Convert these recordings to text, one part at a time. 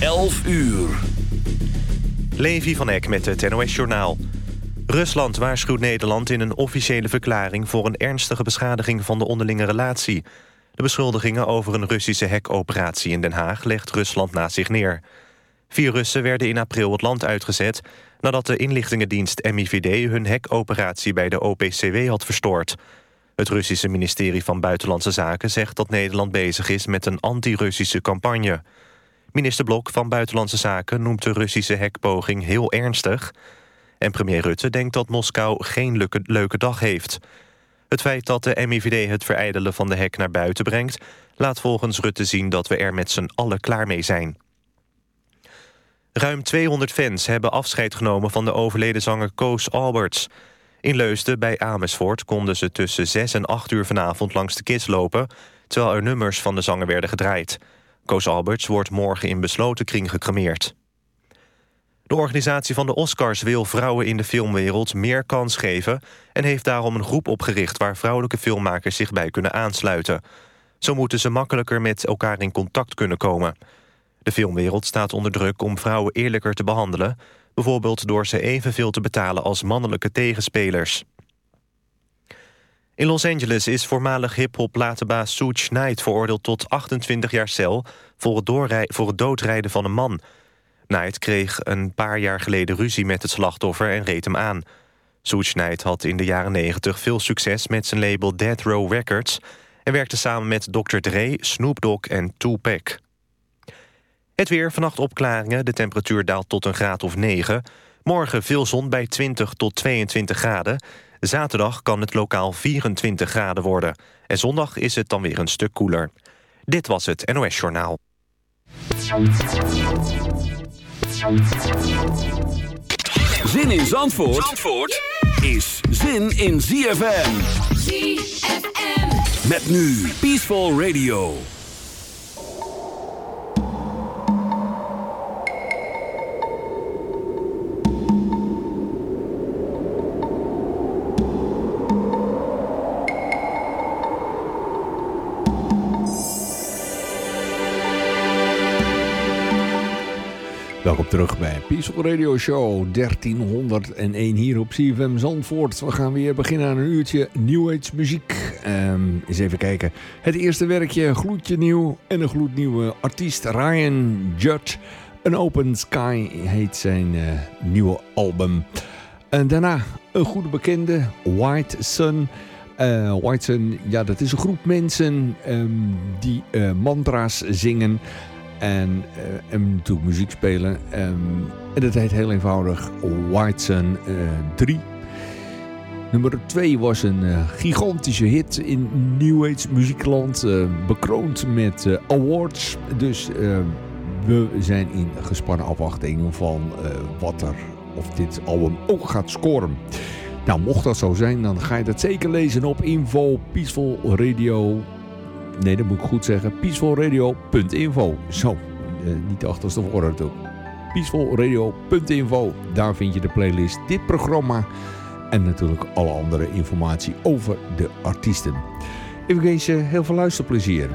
11 uur. Levi van Eck met het NOS-journaal. Rusland waarschuwt Nederland in een officiële verklaring... voor een ernstige beschadiging van de onderlinge relatie. De beschuldigingen over een Russische hekoperatie in Den Haag... legt Rusland naast zich neer. Vier Russen werden in april het land uitgezet... nadat de inlichtingendienst MIVD hun hekoperatie bij de OPCW had verstoord. Het Russische ministerie van Buitenlandse Zaken zegt dat Nederland bezig is... met een anti-Russische campagne... Minister Blok van Buitenlandse Zaken noemt de Russische hekpoging heel ernstig. En premier Rutte denkt dat Moskou geen leuke, leuke dag heeft. Het feit dat de MIVD het verijdelen van de hek naar buiten brengt... laat volgens Rutte zien dat we er met z'n allen klaar mee zijn. Ruim 200 fans hebben afscheid genomen van de overleden zanger Koos Alberts. In Leusden bij Amersfoort konden ze tussen 6 en 8 uur vanavond langs de kist lopen... terwijl er nummers van de zanger werden gedraaid. Koos Alberts wordt morgen in besloten kring gecremeerd. De organisatie van de Oscars wil vrouwen in de filmwereld meer kans geven... en heeft daarom een groep opgericht waar vrouwelijke filmmakers zich bij kunnen aansluiten. Zo moeten ze makkelijker met elkaar in contact kunnen komen. De filmwereld staat onder druk om vrouwen eerlijker te behandelen... bijvoorbeeld door ze evenveel te betalen als mannelijke tegenspelers. In Los Angeles is voormalig hip-hop platenbaas Suge Knight veroordeeld tot 28 jaar cel voor het, voor het doodrijden van een man. Knight kreeg een paar jaar geleden ruzie met het slachtoffer en reed hem aan. Suge Knight had in de jaren 90 veel succes met zijn label Death Row Records... en werkte samen met Dr. Dre, Snoop Dogg en Tupac. Het weer, vannacht opklaringen, de temperatuur daalt tot een graad of 9. Morgen veel zon bij 20 tot 22 graden... Zaterdag kan het lokaal 24 graden worden. En zondag is het dan weer een stuk koeler. Dit was het NOS Journaal. Zin in Zandvoort, Zandvoort is zin in ZFM. ZFM. Met nu Peaceful Radio. Welkom terug bij Peaceful Radio Show 1301 hier op CFM Zandvoort. We gaan weer beginnen aan een uurtje New Age muziek. Um, eens even kijken. Het eerste werkje, gloedje nieuw en een gloednieuwe artiest Ryan Judge. An Open Sky heet zijn uh, nieuwe album. En daarna een goede bekende, White Sun... Uh, White Sun, ja, dat is een groep mensen um, die uh, mantra's zingen. En, uh, en natuurlijk muziek spelen. Um, en dat heet heel eenvoudig White Sun uh, 3. Nummer 2 was een uh, gigantische hit in New Age muziekland. bekroond met awards. Dus we zijn in gespannen afwachting van wat er, of dit album ook gaat scoren. Nou, mocht dat zo zijn, dan ga je dat zeker lezen op Info Peaceful Radio Nee, dat moet ik goed zeggen. peacefulradio.info. Zo, eh, niet de achterste woorden toe. peacefulradio.info. Daar vind je de playlist, dit programma en natuurlijk alle andere informatie over de artiesten. Ik wens je heel veel luisterplezier.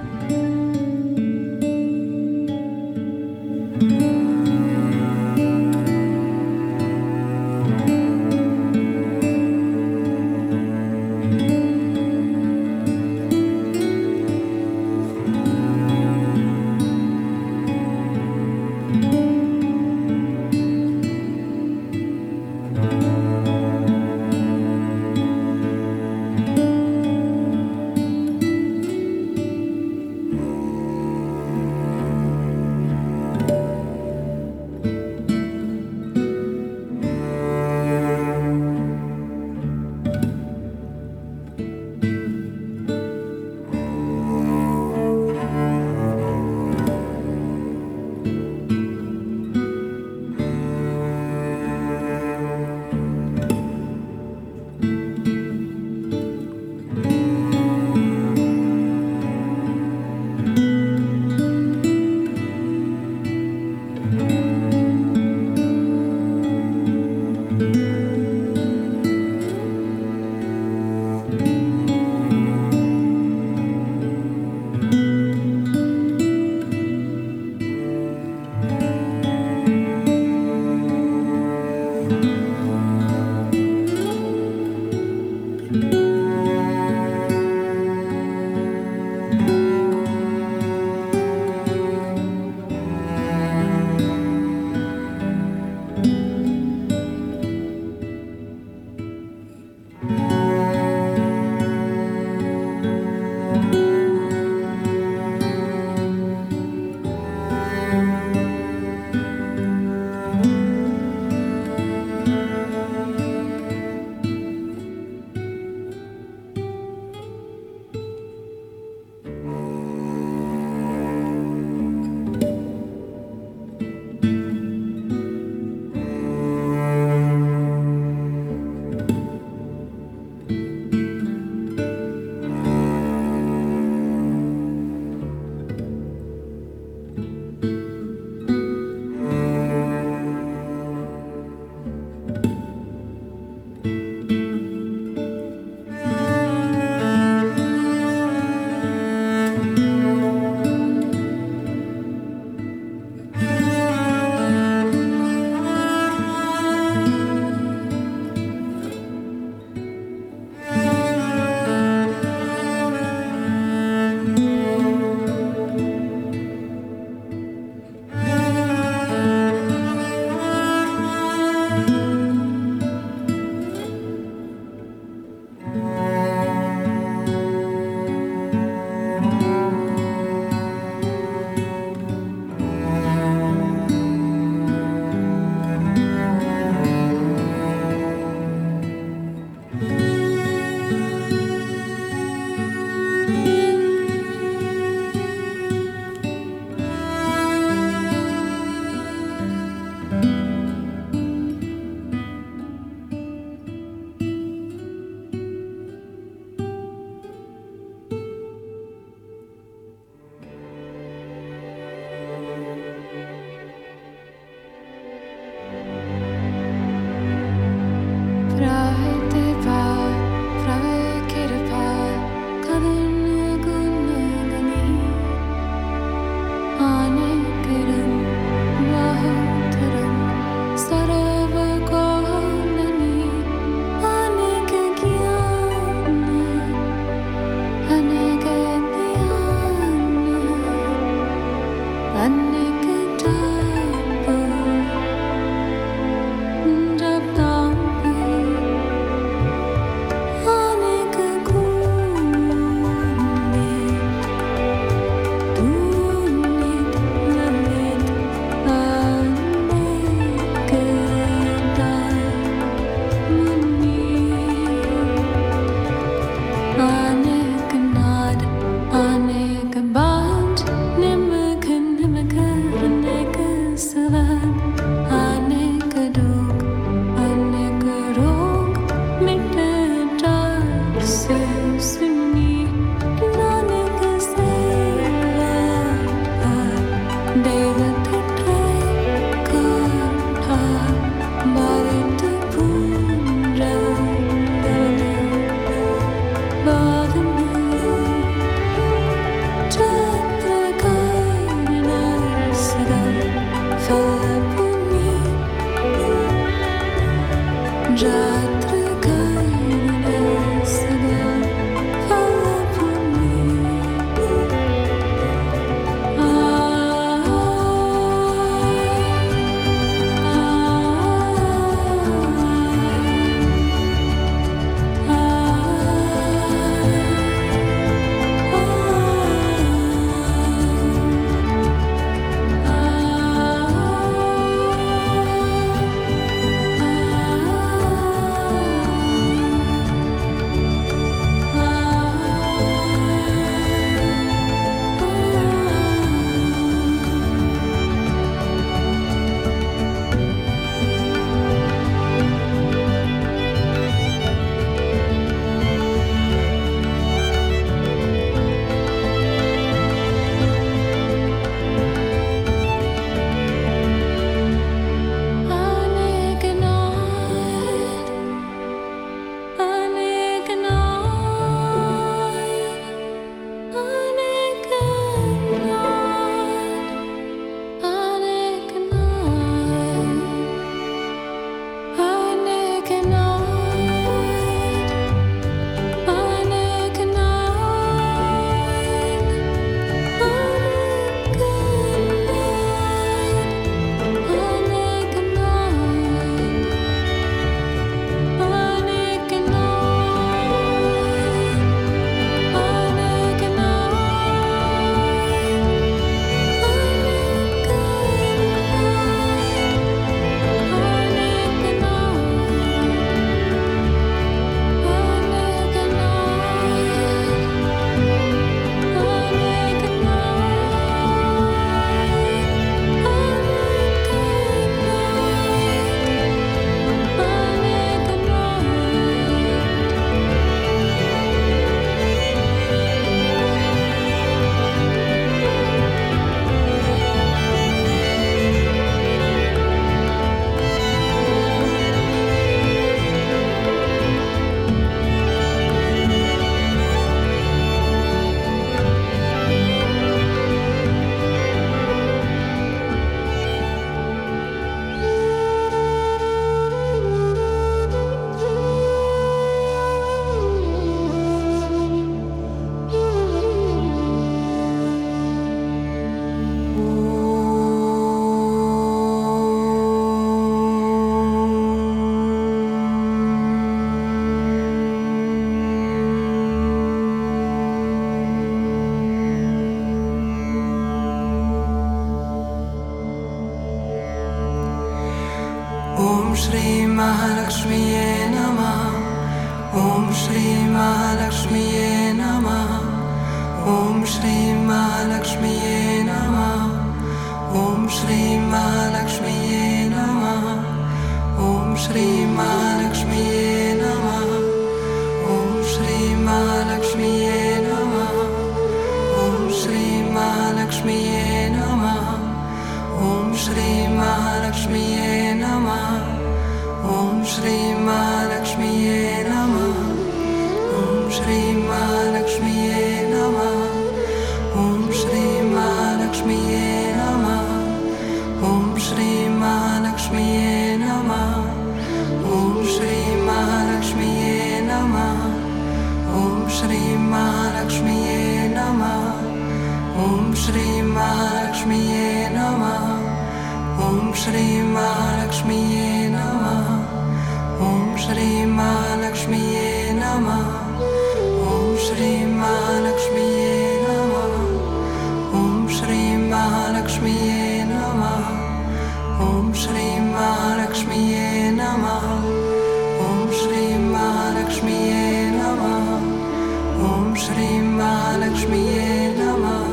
Shri Mahalakshmiye Namah.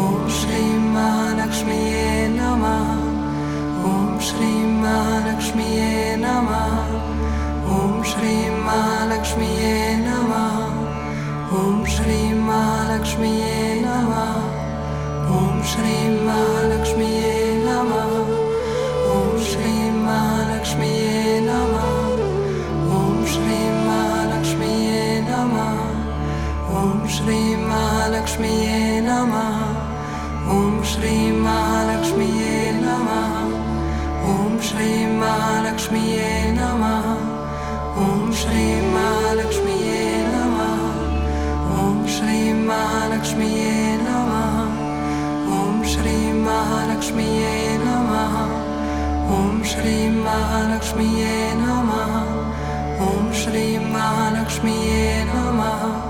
Om Shri Mahalakshmiye Namah. Om Shri Mahalakshmiye Namah. Om Shri Mahalakshmiye Namah. Om Shri Mahalakshmiye Namah. Om Shri Mahalakshmiye Namah. Om Shri Mahalakshmiye Shri Malakshmiye Namaha Om Shri Malakshmiye Namaha Om Shri Malakshmiye Namaha Om Shri Malakshmiye Namaha Shri Malakshmiye Namaha Om Shri Malakshmiye Namaha Om Shri Malakshmiye Namaha Om Shri Malakshmiye Namaha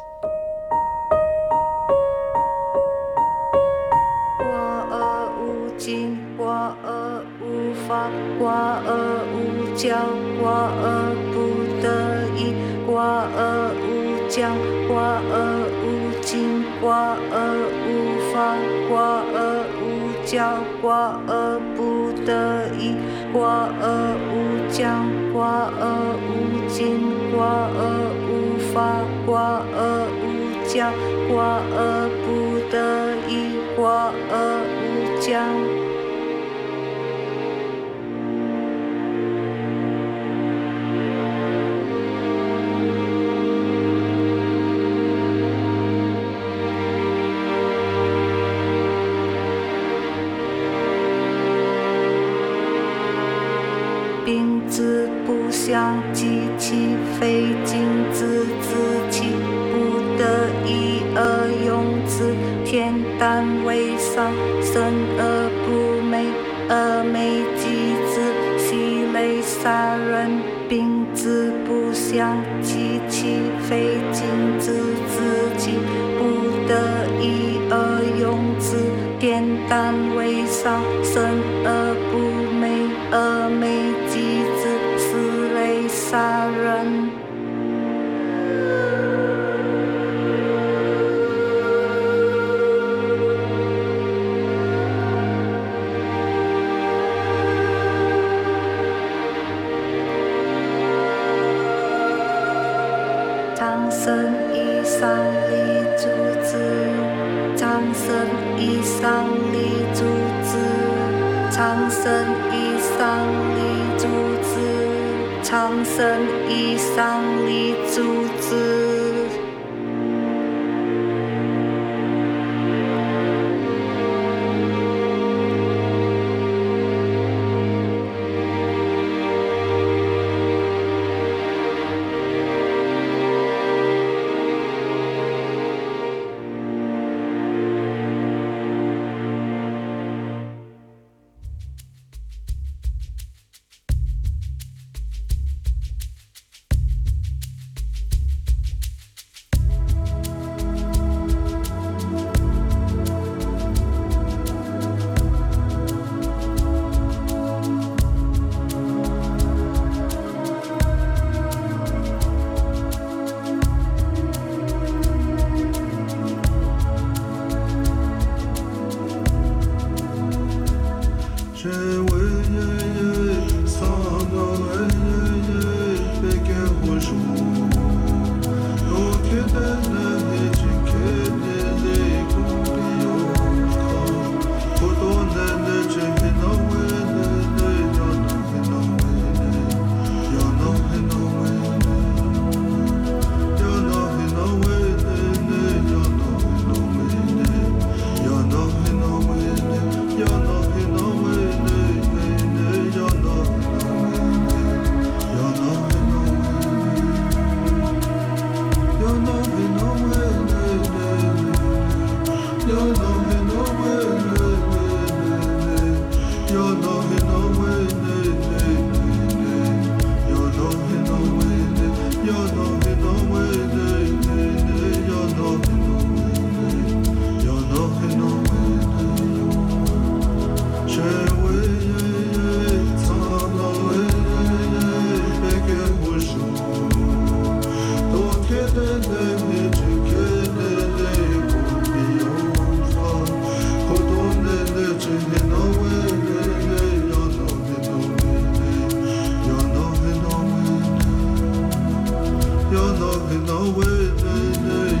无法，我而无教，我而不得已，我而无讲，我而无尽，我而无法，我而无教，我而不得已，我而无讲，我而无尽，我而无法，我而无教，我而像机器费尽自自己，不得已而用词，恬淡为上，You're not in the way.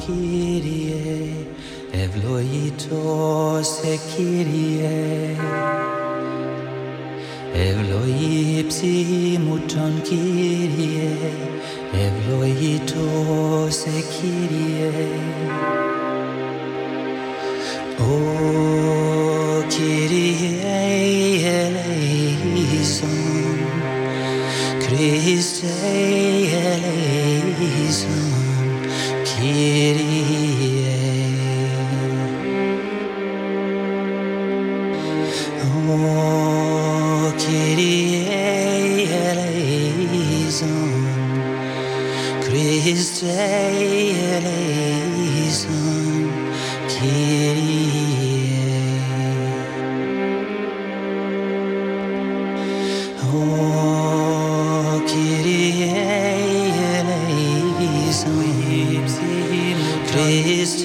here. is